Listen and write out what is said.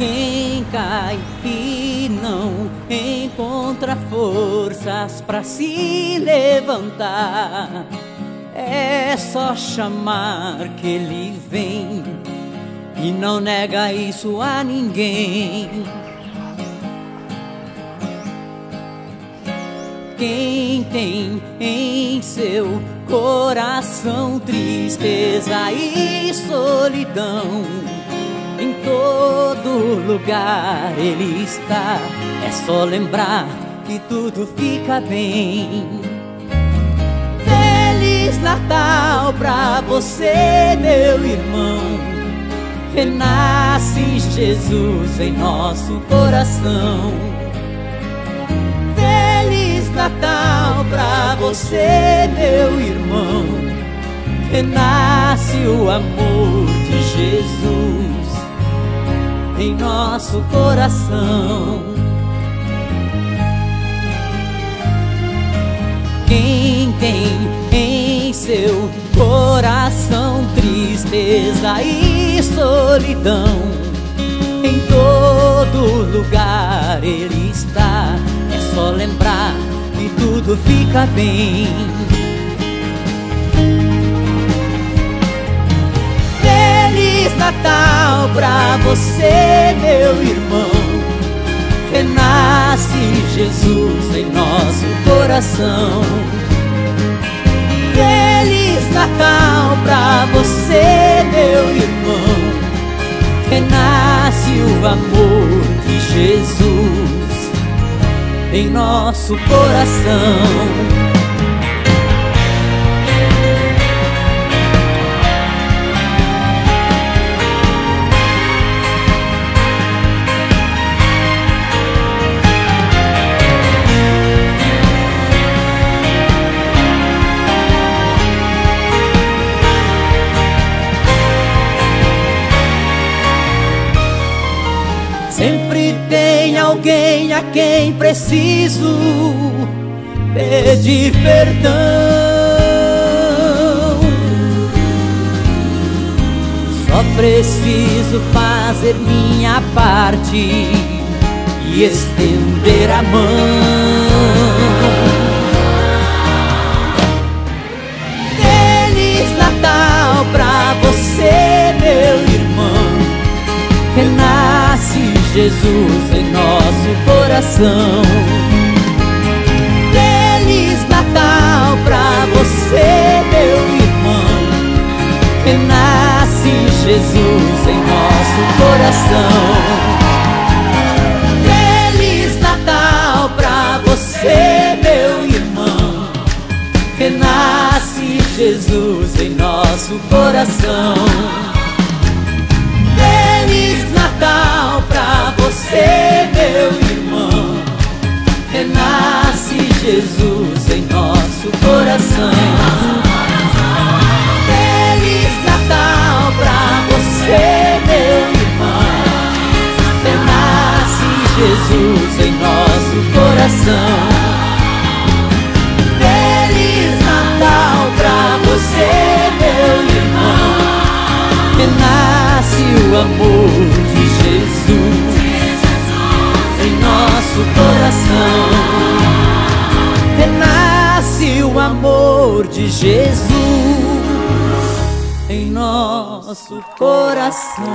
Quem cai e não encontra forças para se levantar, é só chamar que ele vem e não nega isso a ninguém. Quem tem em seu coração tristeza e solidão, todo lugar ele está. É só lembrar que tudo fica bem. Feliz Natal pra você, meu irmão. Renasce Jesus em nosso coração. Natal pra você, meu irmão. Renasce o amor de Jesus em nosso coração. Quem tem em seu coração tristeza e solidão, em todo lugar ele está. É só lembrar e tudo fica bem. Renasce Jesus em nosso coração. Feliz Natal pra você, meu irmão. Renasce o amor de Jesus em nosso coração. Alguém a quem preciso pedir perdão. Só preciso fazer minha parte e estender a mão. Jesus em nosso coração. Feliz Natal pra você, meu irmão. Renasce Jesus em nosso coração. Jesus em nosso coração. Feliz Natal pra você, meu irmão. Renasce Jesus em nosso coração. Feliz Natal pra você, meu irmão. Renasce o amor amor de Jesus em nosso coração.